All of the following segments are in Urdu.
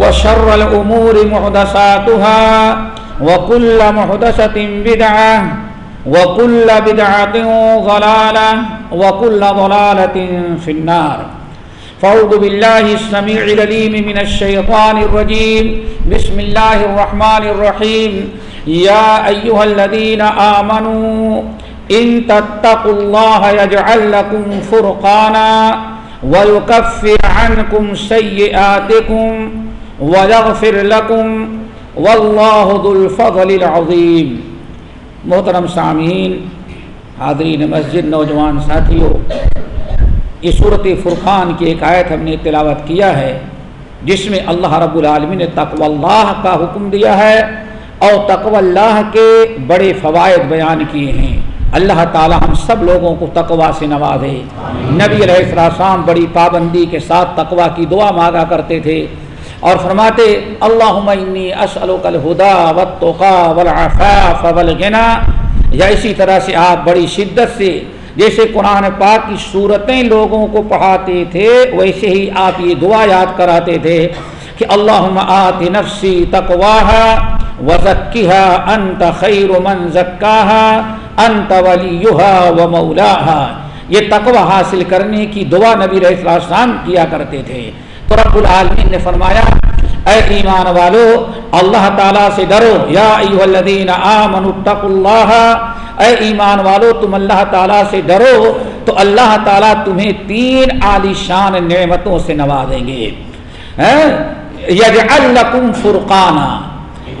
وشر الأمور محدثاتها وكل محدثة بدعة وكل بدعة ضلالة وكل ضلالة في النار فأعوذ بالله السميع العليم من الشيطان الرجيم بسم الله الرحمن الرحيم يا أيها الذين آمنوا إن تتقوا الله يجعل لكم فرقانا ويكفر عنكم سيئاتكم ويغفر لكم والله ذو الفضل العظيم محترم سامعین، حاضرین مسجد، نوجوان ساتھیوں، اس صورت فرقان کی ایک آیت ہم نے تلاوت کیا ہے، جس میں اللہ رب العالمین نے تقو اللہ کا حکم دیا ہے اور تقو اللہ کے بڑے فوائد بیان کیے ہیں۔ اللہ تعالی ہم سب لوگوں کو تقوا سے نوازے۔ نبی علیہ السلام بڑی پابندی کے ساتھ تقوا کی دعا مانگا کرتے تھے۔ اور فرماتے، اللہم انی اسألک الہدا والتقا والعفاف والغنا. یا اسی طرح سے آپ بڑی شدت سے جیسے قرآن پاک کی صورتیں لوگوں کو پڑھاتے تھے، ویسے ہی آپ یہ دعا یاد کراتے تھے کہ اللہم آت نفسی تقواہا وزکیہا انت خیر من زکاہا، انت ولیہا ومولاہا یہ تقوی حاصل کرنے کی دعا نبی رحمۃ اللہ السلام کیا کرتے تھے۔ تو رب العالمین نے فرمایا، اے ایمان والو، اللہ تعالیٰ سے ڈرو۔ یا الذین آمنوا اتقوا اللہ۔ اے ایمان والو، تم اللہ تعالیٰ سے ڈرو، تو اللہ تعالیٰ تمہیں تین عالی شان نعمتوں سے نوازیں گے۔ یجعل لکم فرقانا۔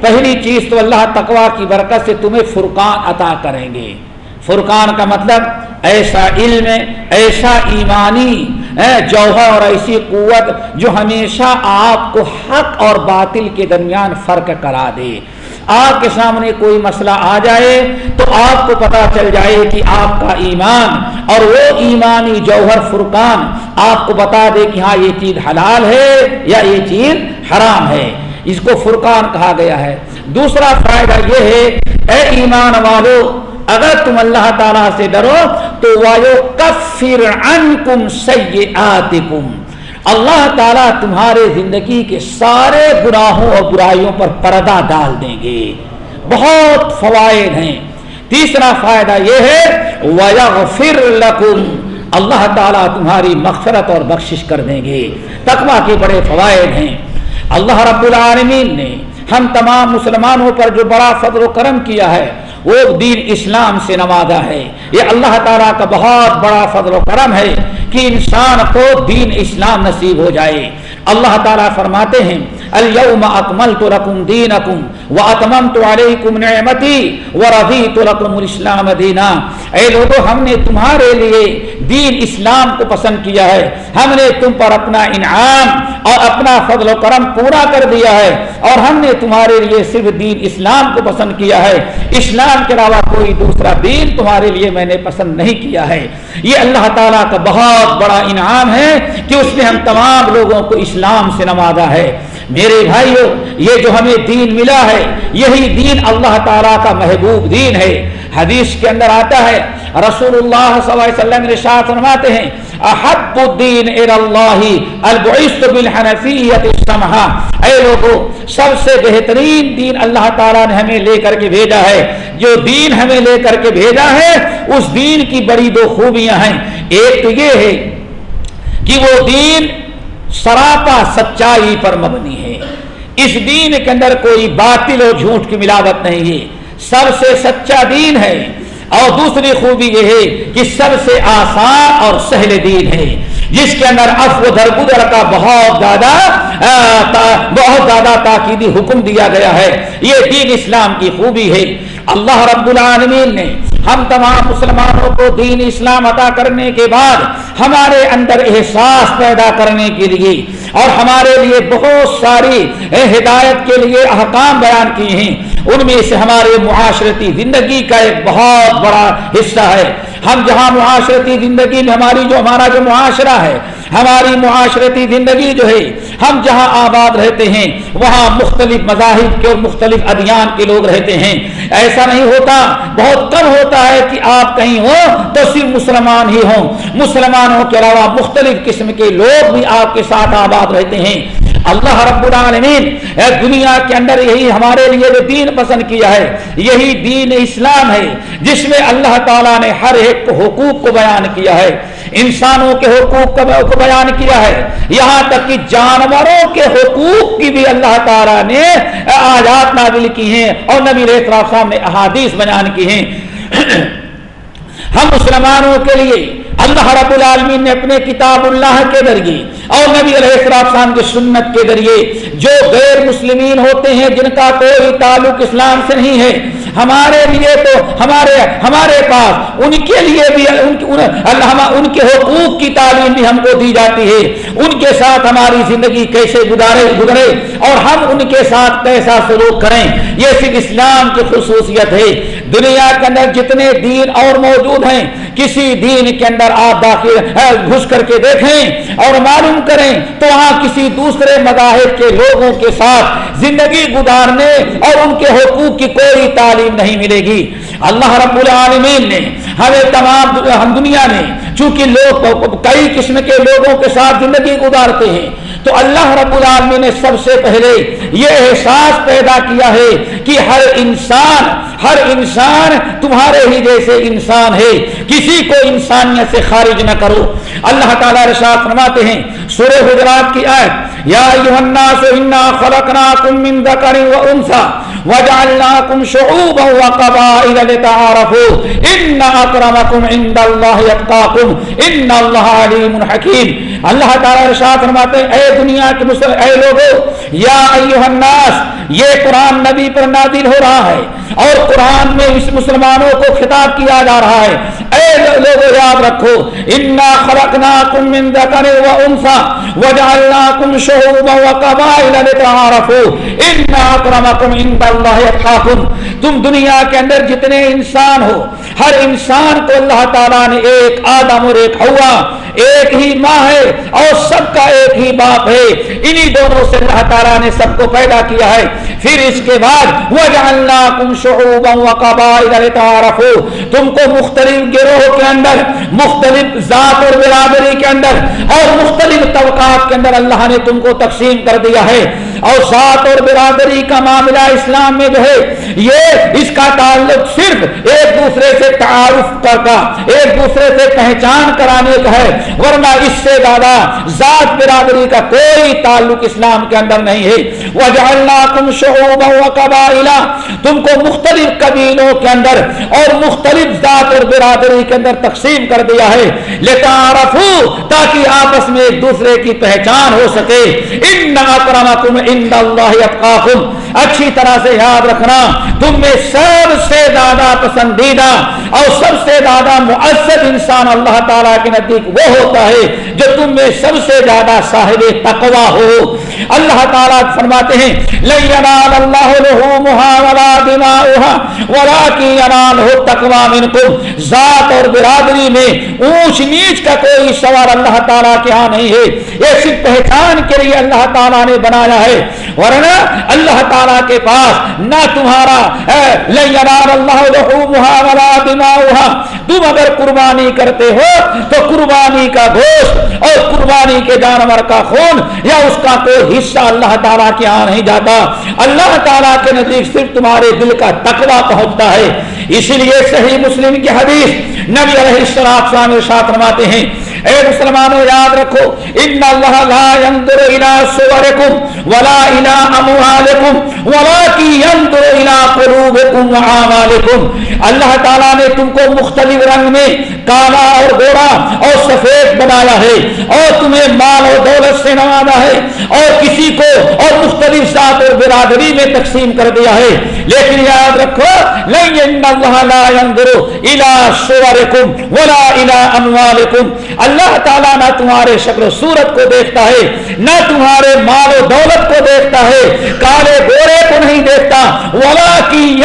پہلی چیز تو اللہ تقوا کی برکت سے تمہیں فرقان عطا کریں گے۔ فرقان کا مطلب ایسا علم، ایسا ایمانی جوہر اور ایسی قوت جو ہمیشہ آپ کو حق اور باطل کے درمیان فرق کرا دے۔ آپ کے سامنے کوئی مسئلہ آ جائے تو آپ کو پتا چل جائے کہ آپ کا ایمان اور وہ ایمانی جوہر فرقان آپ کو بتا دے کہ ہاں یہ چیز حلال ہے یا یہ چیز حرام ہے۔ اس کو فرقان کہا گیا ہے۔ دوسرا فائدہ یہ ہے، اے ایمان والو، اگر تم اللہ تعالیٰ سے ڈرو تو اللہ تعالیٰ تمہارے زندگی کے سارے گناہوں اور برائیوں پر پردہ ڈال دیں گے۔ بہت فوائد ہیں۔ تیسرا فائدہ یہ ہے، وَيَغْفِرْ لَكُمْ۔ اللہ تعالیٰ تمہاری مغفرت اور بخشش کر دیں گے۔ تقوی کے بڑے فوائد ہیں۔ اللہ رب العالمین نے ہم تمام مسلمانوں پر جو بڑا فضل و کرم کیا ہے وہ دین اسلام سے نوازا ہے۔ یہ اللہ تعالیٰ کا بہت بڑا فضل و کرم ہے کہ انسان کو دین اسلام نصیب ہو جائے۔ اللہ تعالیٰ فرماتے ہیں الم اکمل تو رقم اليوم اکملت لکم دینکم واتممت علیکم نعمتی و رضی تو رقم الاسلام دینا۔ اے لوگوں ہم نے تمہارے لیے دین اسلام کو پسند کیا ہے۔ ہم نے تم پر اپنا انعام اور اپنا فضل و کرم پورا کر دیا ہے اور ہم نے تمہارے لیے صرف دین اسلام کو پسند کیا ہے۔ اسلام کے علاوہ کوئی دوسرا دین تمہارے لیے میں نے پسند نہیں کیا ہے۔ یہ اللہ تعالیٰ کا بہت بڑا انعام ہے کہ اس نے ہم تمام لوگوں کو اسلام سے نوازا ہے۔ میرے بھائیو، یہ جو ہمیں دین ملا ہے، یہی دین اللہ تعالیٰ کا محبوب دین ہے۔ حدیث کے اندر آتا ہے رسول اللہ صلی اللہ علیہ وسلم رشاد فرماتے ہیں، احب الدین اللہ البعثت بالحنفیت السمحہ۔ اے لوگو، سب سے بہترین دین اللہ تعالیٰ نے ہمیں لے کر کے بھیجا ہے۔ جو دین ہمیں لے کر کے بھیجا ہے، اس دین کی بڑی دو خوبیاں ہیں۔ ایک تو یہ ہے کہ وہ دین سراپا سچائی پر مبنی ہے۔ اس دین کے اندر کوئی باطل اور جھوٹ کی ملاوٹ نہیں ہے۔ سب سے سچا دین ہے۔ اور دوسری خوبی یہ ہے کہ سب سے آسان اور سہل دین ہے۔ جس کے اندر افو درگدر کا بہت زیادہ بہت زیادہ تاکیدی حکم دیا گیا ہے۔ یہ دین اسلام کی خوبی ہے۔ اللہ رب العالمین نے ہم تمام مسلمانوں کو دین اسلام عطا کرنے کے بعد ہمارے اندر احساس پیدا کرنے کے لیے اور ہمارے لیے بہت ساری ہدایت کے لیے احکام بیان کیے ہیں۔ ان میں سے ہمارے معاشرتی زندگی کا ایک بہت بڑا حصہ ہے۔ ہم جہاں معاشرتی زندگی میں ہماری جو ہمارا جو معاشرہ ہے، ہماری معاشرتی زندگی جو ہے، ہم جہاں آباد رہتے ہیں، وہاں مختلف مذاہب کے اور مختلف ادیان کے لوگ رہتے ہیں۔ ایسا نہیں ہوتا، بہت کم ہوتا ہے کہ آپ کہیں ہو تو صرف مسلمان ہی ہوں۔ مسلمانوں کے علاوہ مختلف قسم کے لوگ بھی آپ کے ساتھ آباد رہتے ہیں۔ اللہ رب العالمین دنیا کے اندر یہی ہمارے لیے جو دین پسند کیا ہے، یہی دین اسلام ہے، جس میں اللہ تعالیٰ نے ہر ایک حقوق کو بیان کیا ہے، انسانوں کے حقوق کو بیان کیا ہے۔ یہاں تک کہ جانوروں کے حقوق کی بھی اللہ تعالیٰ نے آزاد نازل کی ہیں اور نبی صاحب نے احادیث بیان کی ہیں۔ ہم مسلمانوں کے لیے اللہ رب العالمین نے اپنے کتاب اللہ کے ذریعے اور نبی علیہ السلام کی سنت کے ذریعے جو غیر مسلمین ہوتے ہیں، جن کا کوئی تعلق اسلام سے نہیں ہے، ہمارے لیے تو ہمارے ہمارے پاس ان کے لیے بھی اللہ ان کے حقوق کی تعلیم بھی ہم کو دی جاتی ہے۔ ان کے ساتھ ہماری زندگی کیسے گزارے، گزرے اور ہم ان کے ساتھ کیسا سلوک کریں۔ یہ صرف اسلام کی خصوصیت ہے۔ دنیا کے اندر جتنے دین اور موجود ہیں، کسی دین کے اندر آپ داخل گھس کر کے دیکھیں اور معلوم کریں تو وہاں کسی دوسرے مذاہب کے لوگوں کے ساتھ زندگی گزارنے اور ان کے حقوق کی کوئی تعلیم نہیں ملے گی۔ اللہ رب العالمین نے ہمیں تمام ہم دنیا میں چونکہ لوگ کئی قسم کے لوگوں کے ساتھ زندگی گزارتے ہیں تو اللہ رب العالمین نے سب سے پہلے یہ احساس پیدا کیا ہے کہ ہر انسان ہر انسان تمہارے ہی جیسے انسان ہے۔ کسی کو انسانیت سے خارج نہ کرو۔ اللہ تعالیٰ رشاد فرماتے ہیں، سورہ حجرات کی آیت، یا ایوہ الناس، انا خلقناکم من ذکر و انسا وجعلناکم شعوبا و قبائل لتعارفو ان اکرمکم عند اللہ یتقاکم ان اللہ علیم حکیم اللہ تعالیٰ رشاد فرماتے ہیں، اے دنیا کے مسلم اے لوگو، یا ایوہ الناس، یہ قرآن نبی پر نازل ہو رہا ہے اور قرآن میں اس مسلمانوں کو خطاب کیا جا رہا ہے۔ اے لوگوں یاد رکھو انا خلقناکم من ذکر و انثى وجعلناکم شعوبا وقبائل لتعارفوا. ان اکرمکم عند اللہ تم دنیا کے اندر جتنے انسان ہو، ہر انسان کو اللہ تعالیٰ نے ایک آدم اور ایک ہوا ایک ہی ماں ہے اور سب کا ایک ہی باپ ہے۔ انہی دونوں سے اللہ تعالیٰ نے سب کو پیدا کیا ہے۔ پھر اس کے بعد وجعلناکم شعوبا وقبائل تم کو مختلف گروہ کے اندر، مختلف ذات اور برادری کے اندر اور مختلف طبقات کے اندر اللہ نے تم کو تقسیم کر دیا ہے۔ اور ذات اور برادری کا معاملہ اسلام میں جو ہے، یہ اس کا تعلق صرف ایک دوسرے سے تعارف کر کا ایک دوسرے سے پہچان کرانے کا ہے۔ ورنہ اس سے زیادہ ذات برادری کا کوئی تعلق اسلام کے اندر نہیں ہے۔ وجعلناکم شعوبا وقبائلا تم کو مختلف قبیلوں کے اندر اور مختلف ذات اور برادری کے اندر تقسیم کر دیا ہے۔ لتعارفوا تاکہ آپس میں ایک دوسرے کی پہچان ہو سکے۔ ان اکرمکم عند اللہ اتقاکم اچھی طرح سے یاد رکھنا۔ تم میں سب سے زیادہ پسندیدہ اور سب سے زیادہ مؤثر انسان اللہ تعالیٰ کے نزدیک وہ ہوتا ہے جو تم میں سب سے زیادہ صاحب تقوا ہو۔ اللہ تعالیٰ فرماتے ہیں ذات اور برادری میں اونچ نیچ کا کوئی سوال اللہ تعالیٰ کے ہاں نہیں ہے۔ یہ صرف پہچان کے لیے اللہ تعالیٰ نے بنایا ہے۔ ورنہ اللہ تعالیٰ کے پاس نہ تمہارا اللہ تم اگر قربانی کرتے ہو تو قربانی کا گوشت اور قربانی کے جانور کا خون یا اس کا کوئی حصہ اللہ تعالیٰ کے یہاں نہیں جاتا۔ اللہ تعالیٰ کے نزدیک صرف تمہارے دل کا تقوی پہنچتا ہے۔ اسی لیے صحیح مسلم کی حدیث نبی علیہ السلام فرماتے ہیں اے مسلمانوں، یاد رکھو، ان اللہ لا ينظر الى صوركم ولا الى اموالكم ولكن ينظر الى قلوبكم واعمالكم اللہ تعالی نے تم کو مختلف رنگ میں کالا اور گورا اور سفید بنایا ہے اور تمہیں مال اور دولت سے نوازا ہے اور کسی کو اور مختلف ذات اور برادری میں تقسیم کر دیا ہے۔ لیکن یاد رکھو نہیں اللہ لا ينظر الى صوركم ولا الى اموالكم اللہ اللہ تعالیٰ نہ تمہارے شکل و صورت کو دیکھتا ہے، نہ تمہارے مال و دولت کو دیکھتا ہے۔ کالے گورے کو نہیں دیکھتا۔ ولا کی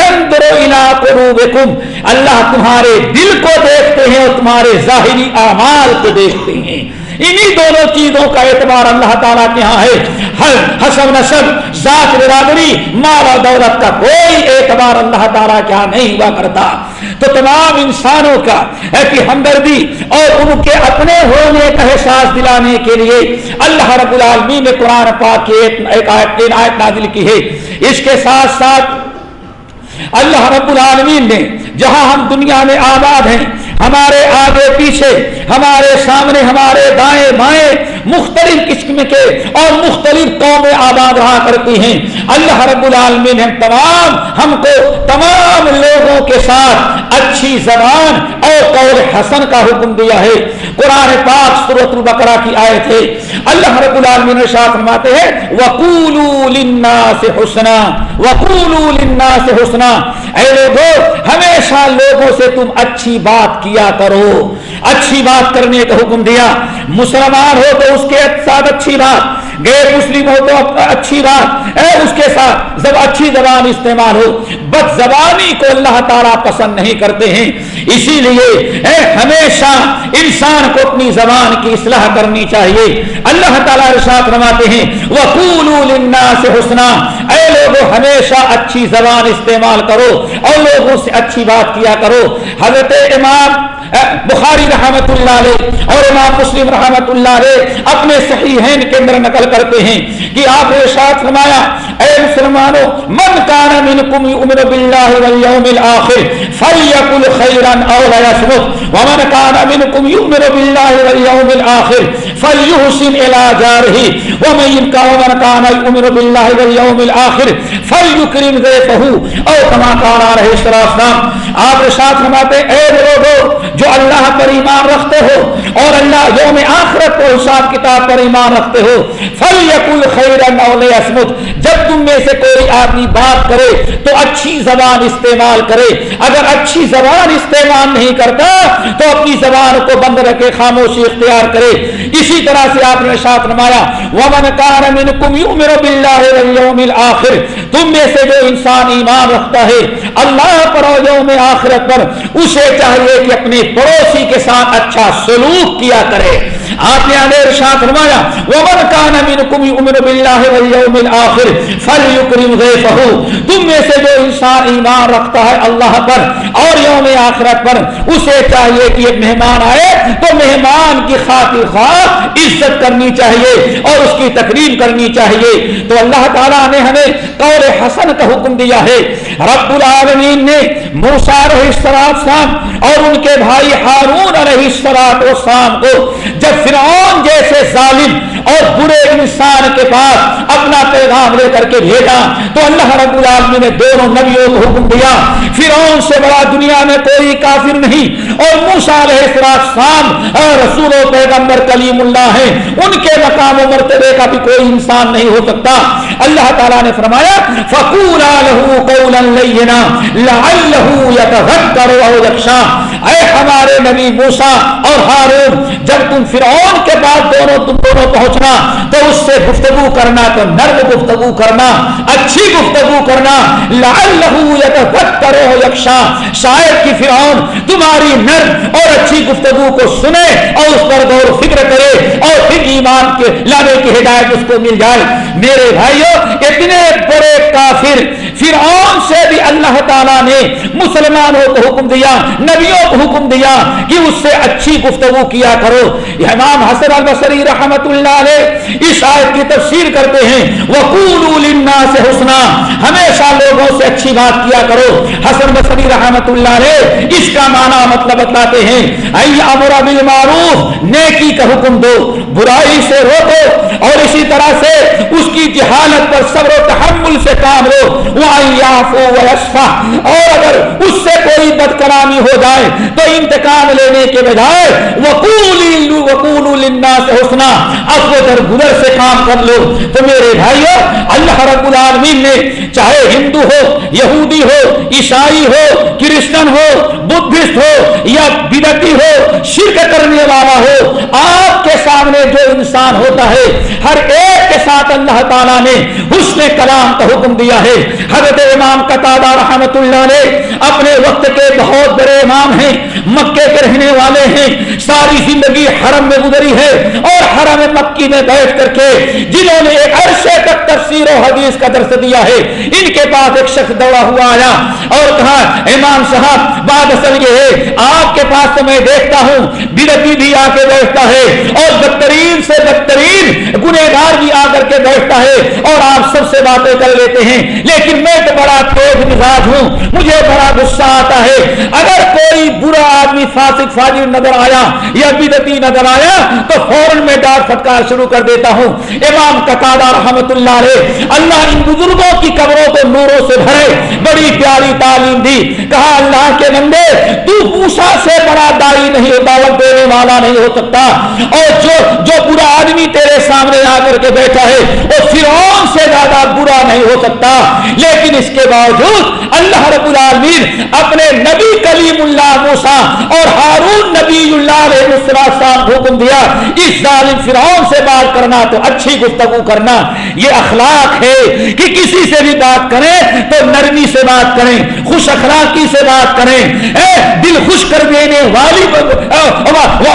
اللہ تمہارے دل کو دیکھتے ہیں اور تمہارے ظاہری اعمال کو دیکھتے ہیں۔ انہی دونوں چیزوں کا اعتبار اللہ تعالیٰ کے ہاں ہے۔ ہر حسب نسب ذات برادری، مال و دولت کا کوئی اعتبار اللہ تعالیٰ کے ہاں نہیں ہوا کرتا۔ تو تمام انسانوں کا ایسی ہمدردی اور ان کے اپنے ہونے کا احساس دلانے کے لیے اللہ رب العالمین نے قرآن پاک کی ایک آیت آیت نازل کی ہے۔ اس کے ساتھ ساتھ اللہ رب العالمین نے، جہاں ہم دنیا میں آباد ہیں ہمارے آگے پیچھے، ہمارے سامنے، ہمارے دائیں بائیں مختلف قسم کے اور مختلف قومیں آباد رہا کرتی ہیں۔ اللہ رب العالمین نے تمام، ہم کو تمام لوگوں کے ساتھ اچھی زبان اور قول حسن کا حکم دیا ہے۔ قرآن پاک سورت البقرہ کی آئے تھے اللہ رب العالمین نے شاہ فرماتے ہیں، وقولوا للناس حسنا، وقولوا للناس حسنا۔ اے لوگوں ہمیشہ لوگوں سے تم اچھی بات کی کیا کرو۔ اچھی بات کرنے کا حکم دیا۔ مسلمان ہو تو اس کے ساتھ اچھی بات، غیر مسلم ہو تو اچھی بات۔ اے اس کے ساتھ، جب اچھی زبان استعمال ہو بد زبانی کو اللہ تعالیٰ پسند نہیں کرتے ہیں۔ اسی لیے، اے، ہمیشہ انسان کو اپنی زبان کی اصلاح کرنی چاہیے۔ اللہ تعالیٰ ارشاد رواتے ہیں، وَقُولُوا لِلنَّاسِ حُسْنًا۔ اے لوگوں ہمیشہ اچھی زبان استعمال کرو اور لوگوں سے اچھی بات کیا کرو۔ حضرت امام بخاری رحمت اللہ علیہ اور امام مسلم رحمت اللہ علیہ اپنے صحیحین کے اندر نقل کرتے ہیں کہ آپ نے ارشاد فرمایا، اے مسلمانوں، من کان منکم یؤمن باللہ والیوم الاخر فلیقل خیرا او لیصمت ومن کان منکم یؤمن باللہ والیوم الاخر فلیحسن الى جارہ، ومن کان یؤمن باللہ والیوم الاخر فلیکرم ضیفہ، او کما قال علیہ السلام آپ ارشاد فرماتے ہیں، اے لوگوں جو اللہ پر ایمان رکھتے ہو اور اللہ یوم آخرت کو حساب کتاب پر ایمان رکھتے ہو فل یقل خیرن اسمت جب تم میں سے کوئی آدمی بات کرے تو اچھی زبان استعمال کرے۔ اگر اچھی زبان استعمال نہیں کرتا تو اپنی زبان کو بند رکھے، خاموشی اختیار کرے۔ اسی طرح سے آپ نے ساتھ نمایا ومن کان منکم یؤمن باللہ والیوم الاخر تم میں سے جو انسان ایمان رکھتا ہے، اللہ پر اور یوم آخرت پر، اسے چاہیے کہ اپنے پڑوسی کے ساتھ اچھا سلوک کیا کرے آپ نے آنے ارشاد فرمایا، ومن کان منکم یؤمن باللہ والیوم الاخر فلیکرم ضیفہ تم میں سے جو انسان ایمان رکھتا ہے اللہ پر اور یوم آخرت پر، اسے چاہیے کہ ایک مہمان آئے تو مہمان کی خاطر خواہ عزت کرنی چاہیے اور اس کی تقریم کرنی چاہیے۔ تو اللہ تعالیٰ نے ہمیں قول حسن کا حکم دیا ہے۔ رب العالمین نے موسیٰ علیہ السلام اور ان کے بھائی ہارون علیہ السلام کو جب فرعون جیسے ظالم اور برے انسان کے پاس اپنا پیغام لے کر کے بھیجا، تو اللہ رب العالمین نے دونوں نبیوں کو حکم دیا۔ فرعون سے بڑا دنیا میں کوئی کافر نہیں۔ اور موسیٰ علیہ السلام اور رسول و پیغمبر کلیم اللہ ہے ان کے مقام و مرتبے کا بھی کوئی انسان نہیں ہو سکتا۔ اللہ تعالیٰ نے فرمایا، فَقُولَا لَهُ قَوْلًا لَيِّنَا لَعَلَّهُ يَتَغَدَّرُ اَوْ يَخْشَا اے ہمارے نبی موسیٰ اور ہارون جب تم فرعون کے بعد دونوں تم دونوں پہنچنا، تو اس سے گفتگو کرنا، تو نرم گفتگو کرنا، اچھی گفتگو کرنا۔ لعلہ یتفکر یکشا شاید کی فرعون تمہاری نرم اور اچھی گفتگو کو سنے اور اس پر غور فکر کرے اور پھر ایمان کے لانے کی ہدایت اس کو مل جائے۔ میرے بھائیوں اتنے بڑے کافر فرعون سے بھی اللہ تعالیٰ نے مسلمانوں کو حکم دیا، نبیوں کو حکم دیا کہ اس سے اچھی گفتگو کیا کرو۔ امام حسن البصری رحمت اللہ علیہ اس آیت کی تفسیر کرتے ہیں وقول سے حسنا، ہمیشہ لوگوں سے اچھی بات کیا کرو۔ حسن بصری رحمت اللہ علیہ اس کا معنی مطلب بتلاتے ہیں، ای امر بالمعروف، نیکی کا حکم دو۔ برائی سے روکو اور اسی طرح سے اس کی جہالت پر صبر و تحمل سے کام لو۔ وہ اور اگر اس سے کوئی بد کلامی ہو جائے تو انتقام لینے کے بجائے وقول سے حسنا۔ افو در گزر سے کام کر لو۔ تو میرے بھائیو، اللہ رب العالمین نے چاہے ہندو ہو، یہودی ہو، عیسائی ہو، کرسچن ہو، بدھسٹ ہو یا بدتی ہو، شرک کرنے والا ہو، آپ کے سامنے جو انسان ہوتا ہے، ہر ایک کے ساتھ اللہ تعالیٰ نے حسن کلام کا حکم دیا ہے۔ حضرت امام قطع رحمت اللہ نے اپنے وقت کے بہت بڑے امام ہیں، مکے کے رہنے والے ہیں، ساری زندگی حرم میں گزری ہے اور حرم مکی میں بیٹھ کر کے جنہوں نے ایک عرصے تک تفسیر و حدیث کا درس دیا ہے، ان کے پاس ایک شخص دوڑا ہوا آیا اور کہا، امام صاحب، بات اصل یہ ہے، آپ کے پاس تو میں دیکھتا ہوں بدتی بھی آ کے بیٹھتا ہے اور بدترین سے بدترین گنہگار بھی آ کر کے بیٹھتا ہے اور آپ سب سے باتیں کر لیتے ہیں، لیکن میں تو بڑا تیز مزاج ہوں، مجھے بڑا غصہ آتا ہے۔ اگر کوئی برا آدمی فاسق، فاجر نظر آیا یا بدتی نظر آیا، تو فوراً میں ڈانٹ پھٹکار شروع کر دیتا ہوں۔ امام قطادہ رحمت اللہ علیہ، اللہ ان بزرگوں کی قبروں کو نوروں سے بھرے، بڑی پیاری تعلیم دی۔ کہا، اللہ کے بندے، تو موسا سے بڑا دائی نہیں، دعوت دینے والا نہیں ہو سکتا۔ اور جو جو برا آدمی تیرے سامنے آ کر کے بیٹھا ہے، وہ فرعون سے زیادہ برا نہیں ہو سکتا۔ لیکن اس کے باوجود اللہ رب العالمین اپنے نبی کلیم اللہ موسا اور ہارون نبی اللہ علیہ السلام حکم دیا، اس ظالم فرعون سے بات کرنا تو اچھی گفتگو کرنا۔ یہ اخلاق ہے کہ کسی سے بھی بات کریں تو نرمی سے بات کریں، خوش اخلاقی سے بات کریں۔ اے دل خوش کر دینے والی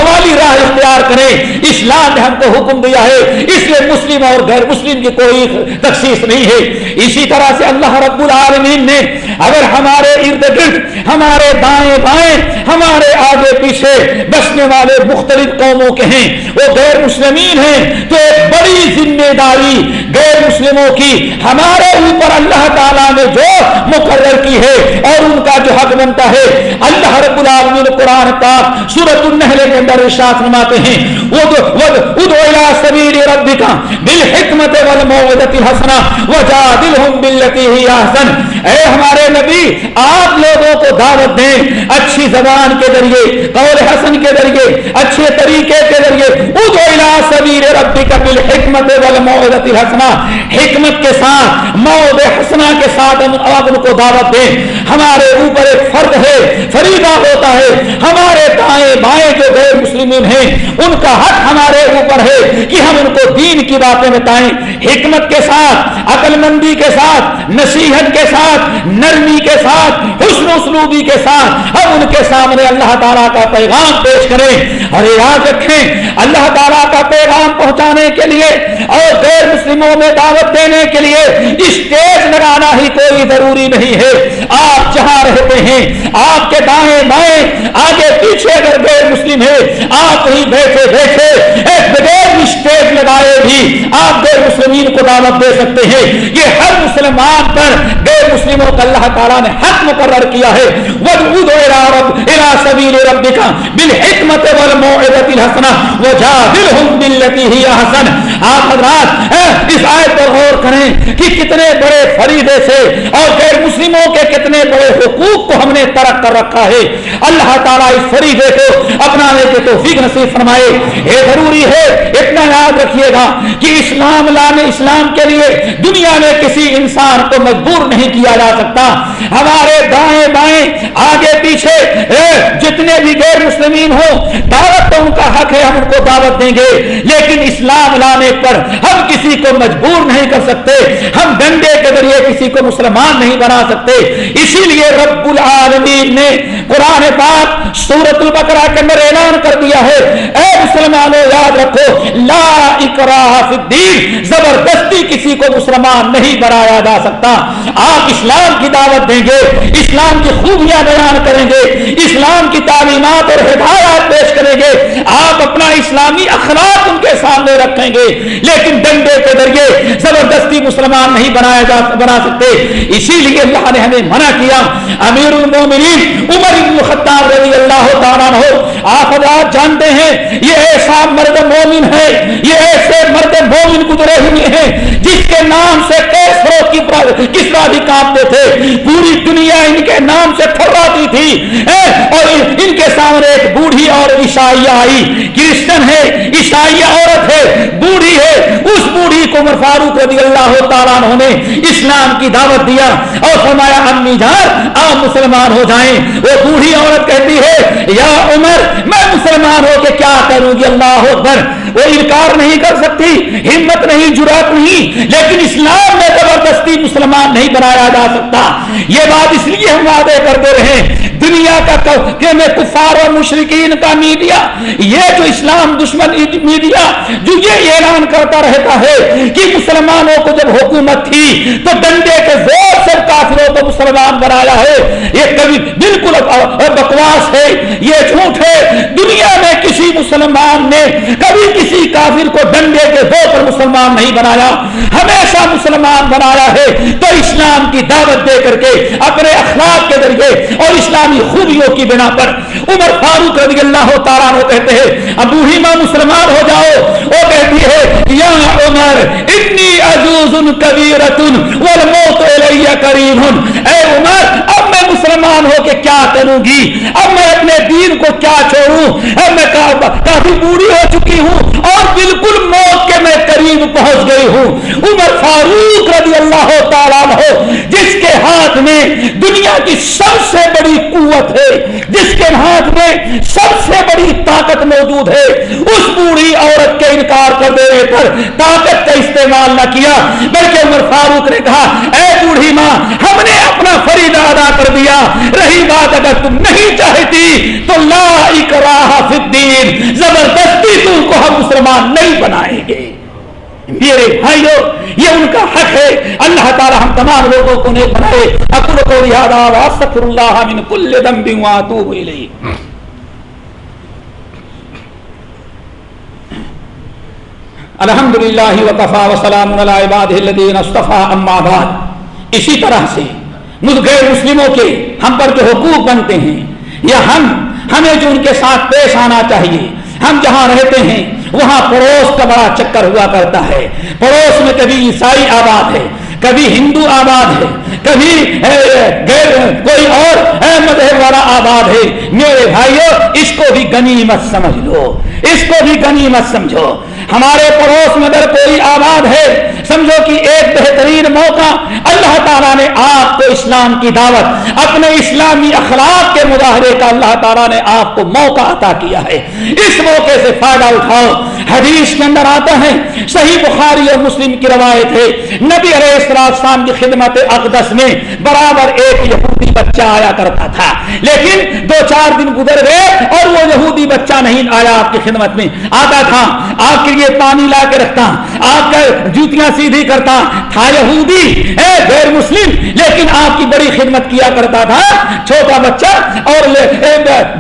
والی راہ اختیار کریں۔ اسلام نے ہم کو حکم دیا ہے، اس لیے مسلم اور غیر مسلم کی کوئی تخصیص نہیں ہے۔ اسی طرح سے اللہ رب العالمین نے اگر ہمارے ارد گرد، ہمارے دائیں بائیں، ہمارے آگے پیچھے بسنے والے مختلف قوموں کے ہیں، وہ غیر مسلمین ہیں، تو ایک بڑی ذمہ داری غیر مسلموں کی ہمارے اوپر اللہ تعالیٰ نے جو مقرر کی ہے اور ان کا جو حق بنتا ہے، اللہ رب العالمین قرآن پاک سورت النحل کے اندر ارشاد فرماتے ہیں ادعو الى سبیل ربک بالحکمت والموعظۃ الحسنہ وجادلهم بالتي هي احسن۔ اے ہمارے نبی، آپ لوگوں کو دعوت دیں۔ اچھی زبان کے ذریعے، قول حسن کے ذریعے، اچھے طریقے کے ذریعے۔ ادعو الى سبیل ربک بالحکمت والموعظۃ الحسنہ۔ حکمت کے ساتھ، موعظ حسنہ کے ساتھ آپ ان کو دعوت دیں۔ ہمارے اوپر ایک فرد ہے، فریضہ ہوتا ہے۔ ہمارے دائیں بائیں جو غیر مسلمین ہیں، ان کا حق ہمارے اوپر ہے کہ ہم ان کو دین کی باتیں بتائیں۔ حکمت کے ساتھ عقل مندی کے ساتھ، نصیحت کے ساتھ نر نرمی کے ساتھ، حسن اسلوبی کے ساتھ ہم ان کے سامنے اللہ تعالیٰ کا پیغام پیش کریں اور یاد رکھیں اللہ تعالیٰ کا پیغام پہنچانے کے لیے اور غیر مسلموں میں دعوت دینے کے لیے اسٹیج لگانا ہی کوئی ضروری نہیں ہے۔ آپ جہاں رہتے ہیں، آپ کے دائیں بائیں، آگے پیچھے اگر غیر مسلم ہے آپ ہی بیٹھے بیٹھے ایک بغیر اسٹیج لگائے بھی آپ غیر مسلمین کو دعوت دے سکتے ہیں۔ یہ ہر مسلمان پر غیر مسلموں کا اللہ تعالیٰ نے حق مقرر کیا ہے۔ وَدْعُدُ إِلَىٰ رَبِّ إِلَىٰ سَبِيلِ رَبِّكَ بِالْحِكْمَةِ وَالْمَوْعِظَةِ الْحَسَنَةِ وَجَادِلْهُمْ بِالَّتِي هِيَ أَحْسَنُ۔ آپ حضرات اس آیت پر غور کریں کہ کتنے بڑے فریدے سے اور غیر مسلموں کے کتنے بڑے حقوق کو ہم نے ترک کر رکھا ہے۔ اللہ تعالیٰ اس فریدے کو اپنانے کے توفیق نصیب فرمائے۔ یہ ضروری ہے، اتنا یاد رکھیے گا کہ اسلام لانے، اسلام کے لیے دنیا میں کسی انسان کو مجبور نہیں کیا جا سکتا۔ ہمارے دائیں بائیں، آگے پیچھے جتنے بھی غیر مسلمین ہوں، دعوت تو ان کا حق ہے، ہم ان کو دعوت دیں گے۔ لیکن اسلام لانے پر ہم کسی کو مجبور نہیں کر سکتے۔ ہم ڈنڈے کے ذریعے کسی کو مسلمان نہیں بنا سکتے۔ اسی لیے رب العالمین نے قرآن پاک سورت البقرہ کے اندر اعلان کر دیا ہے۔ اے مسلمانوں، یاد رکھو، لا اکراہ فی الدین، زبردست زبردستی کسی کو مسلمان نہیں بنایا جا سکتا۔ آپ اسلام کی دعوت دیں گے، اسلام کی خوبیاں بیان کریں گے، اسلام کی تعلیمات اور ہدایات پیش کریں گے۔ آپ اپنا اسلامی اخلاق ان کے سامنے رکھیں گے۔ لیکن ڈنڈے کے ذریعے زبردستی مسلمان نہیں بنایا جا بنا سکتے۔ اسی لیے اللہ نے ہمیں منع کیا۔ امیر المومنین عمر بن خطاب رضی اللہ تعالیٰ ہو آپ حضرات جانتے ہیں، یہ ایسا مرد مومن ہے، یہ ایسے مرد مومن گزرے ہوئے ہیں۔ جس کے نام سے کیسروں کی کس طرح بھی کانپتے تھے، پوری دنیا ان کے نام سے تھراتی تھی اور ان کے سامنے ایک بوڑھی اور عیسائی آئی۔ کرسچن ہے عیسائی عورت ہے، بوڑھی ہے۔ اس بوڑھی کو عمر فاروق رضی اللہ تعالیٰ عنہ نے اسلام کی دعوت دیا اور فرمایا، امی جان، آپ مسلمان ہو جائیں۔ وہ بوڑھی عورت کہتی ہے، یا عمر، میں مسلمان ہو کے کیا کروں گی؟ اللہ اکبر۔ وہ انکار نہیں کر سکتی، ہمت نہیں جرات نہیں، لیکن اسلام میں زبردستی مسلمان نہیں بنایا جا سکتا۔ یہ بات اس لیے ہم وعدے کرتے رہے دنیا کا کہ میں کفار اور مشرقین کا میڈیا، یہ جو اسلام دشمن میڈیا جو یہ اعلان کرتا رہتا ہے کہ مسلمانوں کو جب حکومت تھی تو ڈنڈے کے زور سے کافروں کو مسلمان بنایا ہے۔ یہ کبھی بالکل بکواس ہے۔ یہ جھوٹ ہے۔ دنیا میں کسی مسلمان نے کبھی کسی کافر کو ڈنڈے کے زور پر مسلمان نہیں بنایا۔ ہمیشہ مسلمان بنایا ہے۔ تو اسلام کی دعوت دے کر کے اپنے اخلاق کے ذریعے اور اسلامی خوبیوں کی بنا پر عمر فاروق رضی اللہ تعالیٰ وہ کہتے ہیں، ابو ہی ماں مسلمان ہو جاؤ۔ وہ کہتی ہے یا عمر اتنی عجوز کبیرت والموت الیہ کریم اے عمر، اب میں مسلمان ہو کے کیا کروں گی؟ اب میں اپنے دین کو کیا چھوڑوں؟ اب میں کافی بوڑھی ہو چکی ہوں اور بالکل موت قریب پہنچ گئی ہوں۔ عمر فاروق رضی اللہ تعالیٰ ہو جس کے ہاتھ میں دنیا کی سب سے بڑی قوت ہے، جس کے ہاتھ میں سب سے بڑی طاقت موجود ہے، اس بوڑھی عورت کے انکار کر دینے پر طاقت کا استعمال نہ کیا۔ بلکہ عمر فاروق نے کہا، اے بوڑھی ماں، ہم نے اپنا فریدہ ادا کر دیا۔ رہی بات اگر تم نہیں چاہتی تو لا اکراہ فی الدین، زبردستی تم کو ہم مسلمان نہیں بنائیں گے۔ میرے بھائیو یہ ان کا حق ہے۔ اللہ تعالی ہم تمام لوگوں کو نیک بنائے۔ اقول کو لہذا واستغفر اللہ من کل ذنب واتوب الیہ۔ الحمد للہ وقفا وسلام عباد الذین اصطفى اما بعد۔ اسی طرح سے غیر مسلموں کے ہم پر جو حقوق بنتے ہیں، یا ہم، ہمیں جو ان کے ساتھ پیش آنا چاہیے۔ ہم جہاں رہتے ہیں وہاں پڑوس کا بڑا چکر ہوا کرتا ہے۔ پڑوس میں کبھی عیسائی آباد ہے، کبھی ہندو آباد ہے، کبھی کوئی اور مذہب والا آباد ہے۔ میرے بھائیو، اس کو بھی غنیمت سمجھ لو۔ اس کو بھی غنیمت سمجھو۔ ہمارے پڑوس میں اگر کوئی آباد ہے، سمجھو کہ ایک بہترین موقع اللہ تعالیٰ نے آپ کو اسلام کی دعوت، اپنے اسلامی اخلاق کے مظاہرے کا اللہ تعالیٰ نے آپ کو موقع عطا کیا ہے۔ اس موقع سے فائدہ اٹھاؤ۔ حدیث کے اندر آتا ہے، صحیح بخاری اور مسلم کی روایت ہے۔ نبی علیہ السلام کی خدمت اقدس میں برابر ایک یہودی بچہ آیا کرتا تھا۔ لیکن دو چار دن گزر گئے اور وہ یہودی بچہ نہیں آیا آپ کی خدمت میں۔ آتا تھا آپ کے لیے پانی لا کے رکھتا آپ کا جوتیاں سیدھی کرتا۔ تھا یہودی، اے غیر مسلم، لیکن آپ کی بڑی خدمت کیا کرتا تھا۔ چھوٹا بچہ اور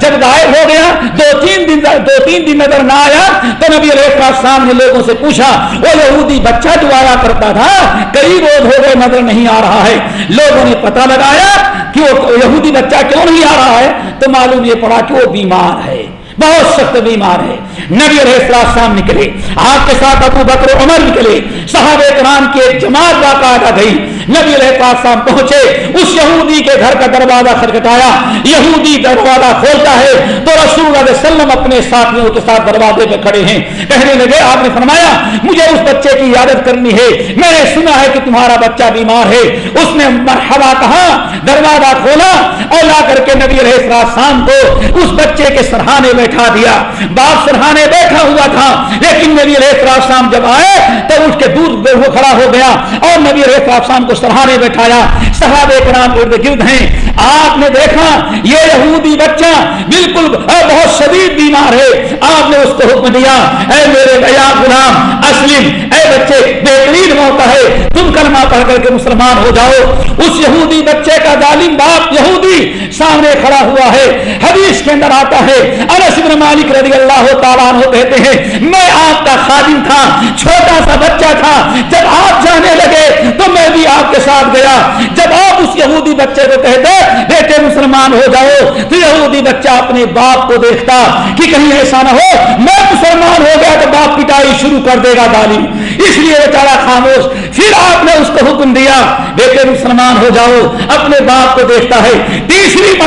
جب غائب ہو گیا، دو تین دن دو تین دن نظر نہ آیا تو نبی علیہ السلام نے لوگوں سے پوچھا، وہ یہودی بچہ جو آیا کرتا تھا کئی روز ہو گئے، نظر نہیں آ رہا ہے۔ لوگوں نے پتہ لگایا کہ وہ یہودی بچہ کیوں نہیں آ رہا ہے؟ تو معلوم یہ پڑا کہ وہ بیمار ہے۔ بہت سخت بیمار ہے۔ نبی علیہ السلام نکلے۔ آپ کے ساتھ ابو بکر عمر نکلے۔ صحابہ کرام کی ایک جماعت باقاعدہ گئی۔ نبی علیہ السلام پہنچے، اس یہودی کے گھر کا دروازہ کھٹکھٹایا یہودی دروازہ کھولتا ہے، تو رسول اللہ علیہ وسلم اپنے ساتھیوں کے ساتھ دروازے پہ کھڑے ہیں۔ کہنے لگے، آپ نے فرمایا، مجھے اس بچے کی عادت کرنی ہے، میں نے سنا ہے کہ تمہارا بچہ بیمار ہے، اس نے مرحبا کہا، دروازہ کھولا اور لا کر کے نبی علیہ السلام کو اس بچے کے سرحانے بیٹھا دیا۔ باپ سرحانے بیٹھا ہوا تھا، لیکن نبی علیہ السلام جب آئے، تو اٹھ کے دور وہ کھڑا ہو گیا اور نبی علیہ السلام کو سرحانے بیٹھایا صحابہ کرام ارد گرد ہیں۔ آپ نے دیکھا، یہ یہودی بچہ بالکل بہت شدید بیمار ہے۔ آپ نے اس کو حکم دیا، اے میرے بیا غلام، اسلم، اے بچے، بہترین موقع ہے۔ تم کلمہ پڑھ کر کے مسلمان ہو جاؤ۔ اس یہودی بچے کا ظالم باپ یہودی سامنے کھڑا ہوا ہے۔ حدیث کے اندر آتا ہے، انس بن مالک رضی اللہ تعالیٰ عنہ کہتے ہیں، میں آپ کا خادم تھا، چھوٹا سا بچہ تھا۔ جب آپ جانے لگے تو میں بھی آپ کے ساتھ گیا۔ جب آپ اس یہودی بچے کو کہتے بیٹے مسلمان ہو جاؤ، تو یہودی بچہ اپنے باپ کو دیکھتا کہ کہیں ایسا نہ ہو، میں مسلمان ہو گیا تو باپ پٹائی شروع کر دے گا گالی اس لیے بیچارہ خاموش، پھر آپ نے اس کو حکم دیا، بیٹے مسلمان ہو جاؤ، اپنے باپ کو دیکھتا ہے۔ تیسری بات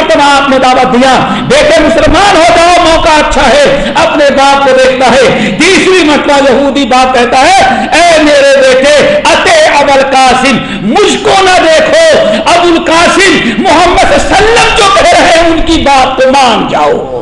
آپ نے دعوت دیا۔ بیٹے مسلمان ہو جاؤ، موقع اچھا ہے۔ اپنے باپ کو دیکھتا ہے۔ تیسری مرتبہ یہودی باپ کہتا ہے، اے میرے بیٹے، اتے ابل قاسم، مجھ کو نہ دیکھو۔ ابو القاسم محمد صلی اللہ علیہ وسلم جو کہہ رہے ہیں، ان کی بات کو مان جاؤ۔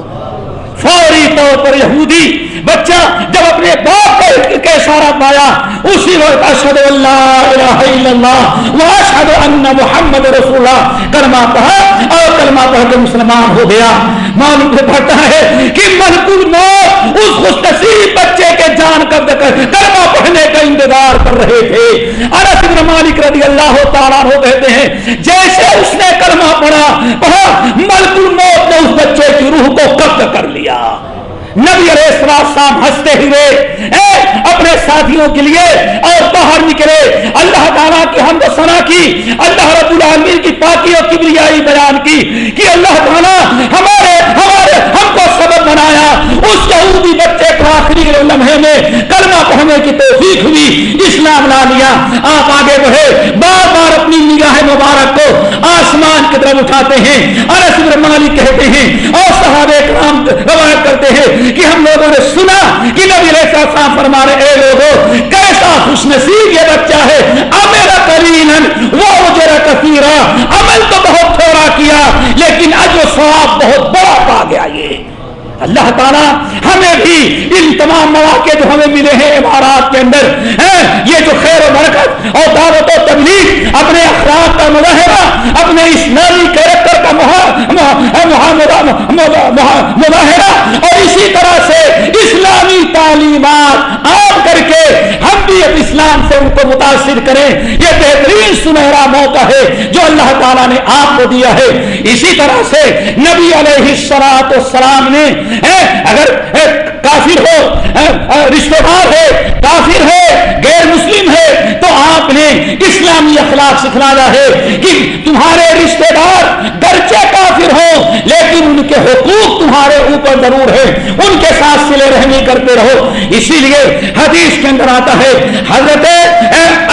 فوری طور پر یہودی بچہ جب اپنے باپ کا اشارہ پایا، اسی وقت اشد اللہ الہ الا اللہ و اشد ان محمد رسول اللہ۔ کلمہ پڑھا اور کلمہ پڑھ کے مسلمان ہو گیا۔ معلوم سے پڑھتا ہے کہ ملک الموت اس خوش نصیب بچے کے جان کر کلمہ پڑھنے کا انتظار کر رہے تھے۔ انس بن مالک رضی اللہ تعالیٰ عنہ کہتے ہیں، جیسے اس نے کلمہ پڑھا پڑھا ملک الموت نے اس بچے کی روح کو قبض کر لیا۔ نبی علیہ السلام ہنستے ہوئے، اے اپنے ساتھیوں کے لیے اور باہر نکلے۔ اللہ تعالیٰ کی ہم سنا کی، اللہ رب العالمین کی پاکی اور کبریائی بیان کی کہ اللہ تعالیٰ ہمارے ہمارے ہم کو سبب بنایا۔ اس یہودی بچے کو آخری لمحے میں کلمہ پڑھنے کی توفیق ہوئی، اسلام لا لیا۔ آپ آگے بڑھے بار بار اپنی نگاہ مبارک کو آسمان کی طرف اٹھاتے ہیں انس بن مالک کہتے ہیں اور صحابہ کرام روایت کرتے ہیں کہ ہم لوگوں نے سنا کہ نبی علیہ السلام فرما رہے، اے لوگوں کیسا خوش نصیب یہ بچہ ہے امر قلیلا وہ اجر کثیرا، عمل تو بہت تھوڑا کیا، لیکن اجر ثواب بہت بڑا پا گیا یہ۔ اللہ تعالیٰ ہمیں بھی ان تمام مواقع جو ہمیں ملے ہیں عمارات کے اندر یہ جو خیر و برکت اور دعوت و تبلیغ اپنے اخلاق کا مظاہرہ، اپنے اسلامی کیریکٹر کا مظاہرہ اور اسی طرح سے اسلامی تعلیمات عام کر کے ہم بھی اب اسلام سے ان کو متاثر کریں۔ یہ بہترین سنہرا موقع ہے جو اللہ تعالیٰ نے آپ کو دیا ہے۔ اسی طرح سے نبی علیہ السلام نے اگر کافر ہو رشتے دار ہے کافر ہے غیر مسلم ہے تو آپ نے اسلامی اخلاق سکھلایا ہے کہ تمہارے رشتے دار گرچہ کافر ہو لیکن ان کے حقوق تمہارے اوپر ضرور ہے ان کے ساتھ سلے رحمی کرتے رہو۔ اسی لیے حدیث کے اندر آتا ہے، حضرت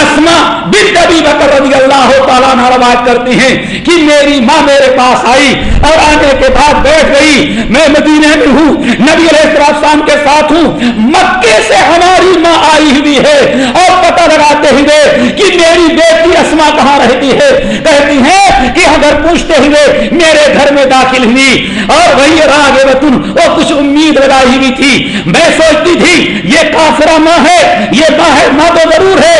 اسما بن ابی بکر رضی اللہ تعالیٰ روایت کرتی ہیں کہ میری ماں میرے پاس آئی اور آنے کے بعد بیٹھ گئی۔ میں مدینے میں ہوں، نبی علیہ السلام کے ساتھ ہوں۔ مکے سے ہماری ماں آئی ہوئی ہے اور پتہ لگاتے ہوئے کہ میری بیٹی اسما کہاں رہتی ہے۔ کہتی ہے کہ اگر پوچھتے ہوئے میرے گھر میں داخل ہوئی اور وہی راگ وطن وہ کچھ امید لگائی ہوئی تھی۔ میں سوچتی تھی، یہ کافرہ ماں ہے، یہ ماں ہے، ماں تو ضرور ہے۔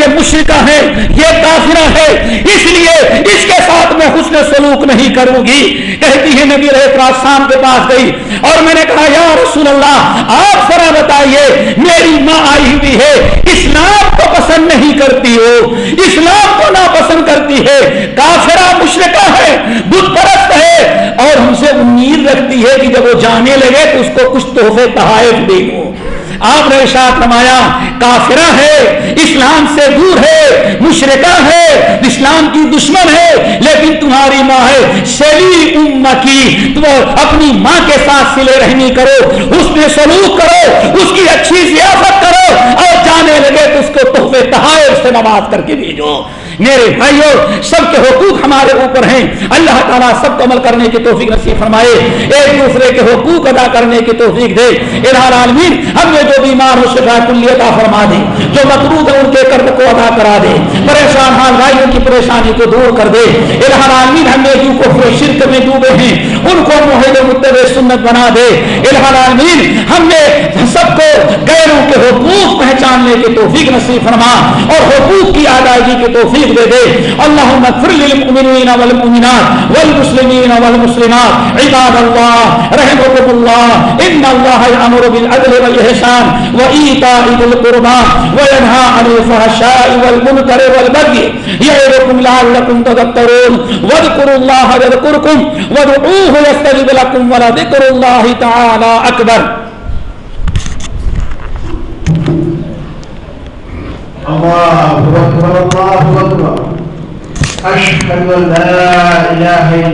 یہ مشرقہ ہے، یہ کافرہ ہے، اس لیے اس کے ساتھ میں حسن سلوک نہیں کروں گی۔ کہتی ہے نبی رہے شام کے پاس گئی اور میں نے کہا، یا رسول اللہ، آپ ذرا بتائیے، میری ماں آئی ہوئی ہے، اسلام کو پسند نہیں کرتی ہو۔ اسلام کو نا پسند کرتی ہے۔ کافرہ مشرقہ ہے، بت پرست ہے۔ اور ہم سے امید رکھتی ہے کہ جب وہ جانے لگے تو اس کو کچھ تحفے تحائف دے دوں۔ آپ نے ارشاد فرمایا، کافرہ ہے، اسلام سے دور ہے مشرقہ ہے، اسلام کی دشمن ہے، لیکن تمہاری ماں ہے شری اما کی تم اپنی ماں کے ساتھ سلے رحمی کرو، اس میں سلوک کرو، اس کی اچھی ضیافت کرو، اور جانے لگے تو اس کو تحفے تحائر سے نواز کر کے بھیجو۔ میرے بھائیوں سب کے حقوق ہمارے اوپر ہیں۔ اللہ تعالیٰ سب کو عمل کرنے کی توفیق نصیب فرمائے۔ ایک دوسرے کے حقوق ادا کرنے کی توفیق دے۔ الہار عالمین ہم نے جو بیمار ہو شفا کلیتا فرما دے جو مقروض ہے ان کے قرض کو ادا کرا دے۔ پریشان حال بھائیوں کی پریشانی کو دور کر دے۔ الہار عالمین ہم نے جو کفر شرک میں ڈوبے ہیں، ان کو محد متب سنت بنا دے۔ الہار عالمین ہم نے سب کو ماننے کی توفیق نصیب فرما اور حقوق کی ادائیگی کی توفیق توفیق دے۔ دے اللهم اغفر للمؤمنین والمؤمنات والمسلمین والمسلمات۔ عباد الله رحمكم الله ان الله يأمر بالعدل والإحسان وإيتاء ذي القربى وينهى عن الفحشاء والمنكر والبغي يعظكم لعلكم تذكرون واذكروا الله يذكركم وادعوه يستجب لكم ولذكر الله تعالى أكبر الله اكبر الله اكبر اشهد ان لا اله الا